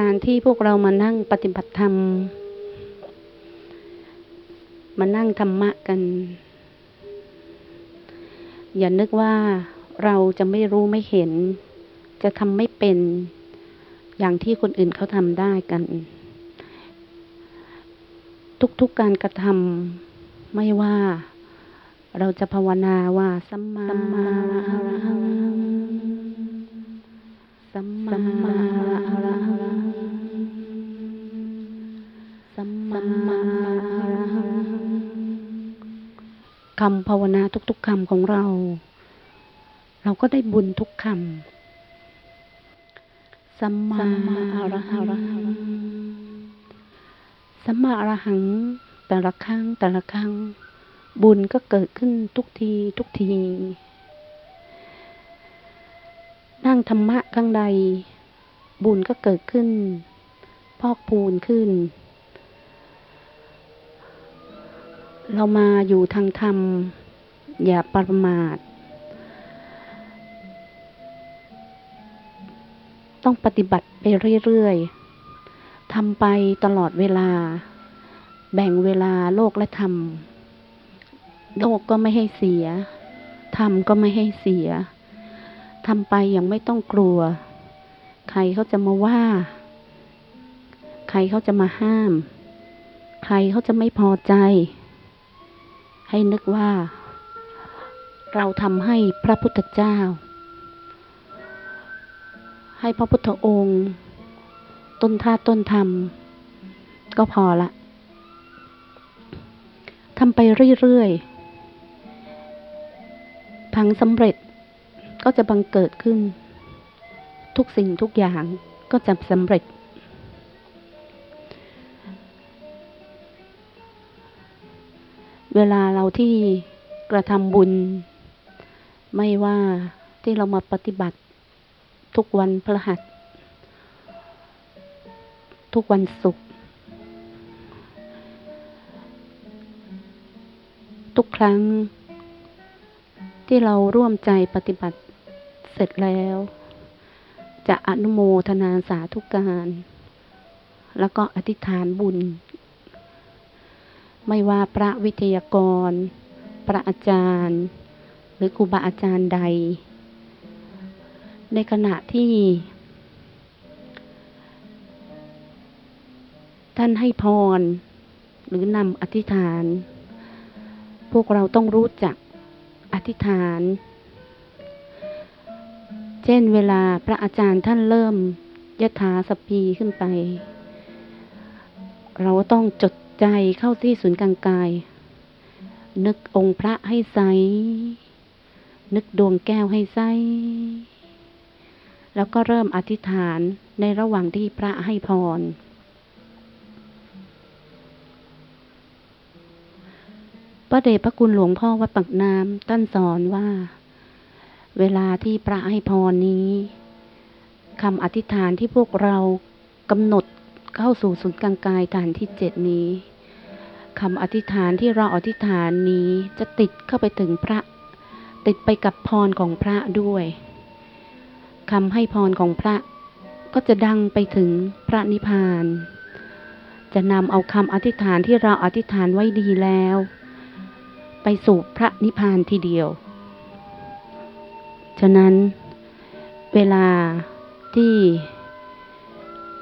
การที่พวกเรามานั่งปฏิบัติธรรม มานั่งธรรมะกัน อย่านึกว่าเราจะไม่รู้ไม่เห็น จะทำไม่เป็นอย่างที่คนอื่นเขาทำได้กัน ทุกๆการกระทำไม่ว่าเราจะภาวนาว่าสัมมาอรหังสัมมาอรหัง มมาอรหังคำภาวนาทุกๆคำของเรา เราก็ได้บุญทุกคำสัมมาอรหังสัมมาอรหัง แต่ละครั้งแต่ละครั้ง บุญก็เกิดขึ้นทุกทีทุกทีนั่งธรรมะข้างใด บุญก็เกิดขึ้น พอกพูนขึ้น เรามาอยู่ทางธรรม อย่าประมาท ต้องปฏิบัติไปเรื่อยๆทำไปตลอดเวลา แบ่งเวลาโลกและธรรม โลกก็ไม่ให้เสีย ธรรมก็ไม่ให้เสียทำไปอย่างไม่ต้องกลัว ใครเขาจะมาว่า ใครเขาจะมาห้าม ใครเขาจะไม่พอใจ ให้นึกว่า เราทำให้พระพุทธเจ้า ให้พระพุทธองค์ ต้นท่าต้นธรรม ก็พอละทำไปเรื่อยๆพังสำเร็จก็จะบังเกิดขึ้น ทุกสิ่งทุกอย่างก็จะสำเร็จ เวลาเราที่กระทำบุญ ไม่ว่าที่เรามาปฏิบัติทุกวันพระหัส ทุกวันศุกร์ทุกครั้ง ที่เราร่วมใจปฏิบัติเสร็จแล้ว จะอนุโมทนาสาธุการ แล้วก็อธิษฐานบุญ ไม่ว่าพระวิทยากร พระอาจารย์ หรือครูบาอาจารย์ใด ในขณะที่ ท่านให้พร หรือนำอธิษฐาน พวกเราต้องรู้จักอธิษฐาน เช่นเวลาพระอาจารย์ท่านเริ่มยถาสพพีขึ้นไป เราต้องจด ใจเข้าที่ศูนย์กลางกาย นึกองค์พระให้ใส นึกดวงแก้วให้ใส แล้วก็เริ่มอธิษฐานในระหว่างที่พระให้พร พระเดชพระคุณหลวงพ่อวัดปักน้ำท่านสอนว่า เวลาที่พระให้พรนี้คำอธิษฐานที่พวกเรากำหนด เข้าสู่ศูนย์กลางกายฐานที่เจ็ดนี้คำอธิษฐานที่เราอธิษฐานนี้จะติดเข้าไปถึงพระ ติดไปกับพรของพระด้วยคำให้พรของพระก็จะดังไปถึงพระนิพพาน จะนำเอาคำอธิษฐานที่เราอธิษฐานไว้ดีแล้ว ไปสู่พระนิพพานทีเดียว ฉะนั้นเวลาที่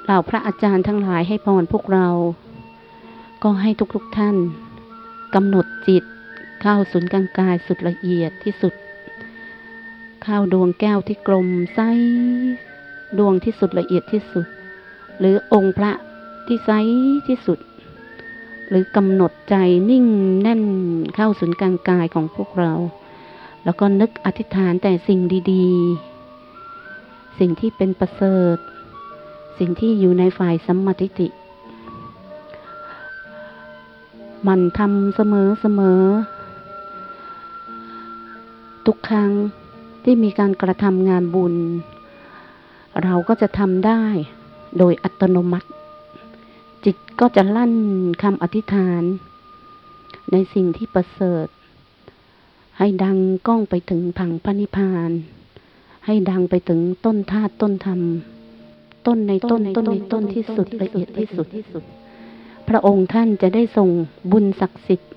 เหล่าพระอาจารย์ทั้งหลายให้พรพวกเรา ก็ให้ทุกๆทท่านกำหนดจิตเข้าศูนย์กลางกายสุดละเอียดที่สุด เข้าดวงแก้วที่กลมใสดวงที่สุดละเอียดที่สุด หรือองค์พระที่ใสที่สุด หรือกำหนดใจนิ่งแน่นเข้าศูนย์กลางกายของพวกเรา แล้วก็นึกอธิษฐานแต่สิ่งดี ๆ สิ่งที่เป็นประเสริฐ สิ่งที่อยู่ในฝ่ายสัมมาทิฏฐิมันทำเสมอเสมอ ทุกครั้งที่มีการกระทำงานบุญ เราก็จะทำได้โดยอัตโนมัติ จิตก็จะลั่นคำอธิษฐาน ในสิ่งที่ประเสริฐ ให้ดังก้องไปถึงผังพระนิพพาน ให้ดังไปถึงต้นธาตุต้นธรรม ต้นในต้นต้นในต้นที่สุดละเอียดที่สุด พระองค์ท่านจะได้ส่งบุญศักดิ์สิทธิ์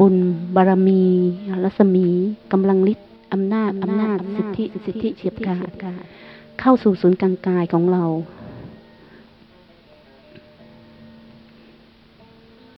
บุญบารมีรัศมีกำลังฤทธิ์อำนาจอำนาจสิทธิสิทธิเฉียบขาดเข้าสู่ศูนย์กลางกายของเรา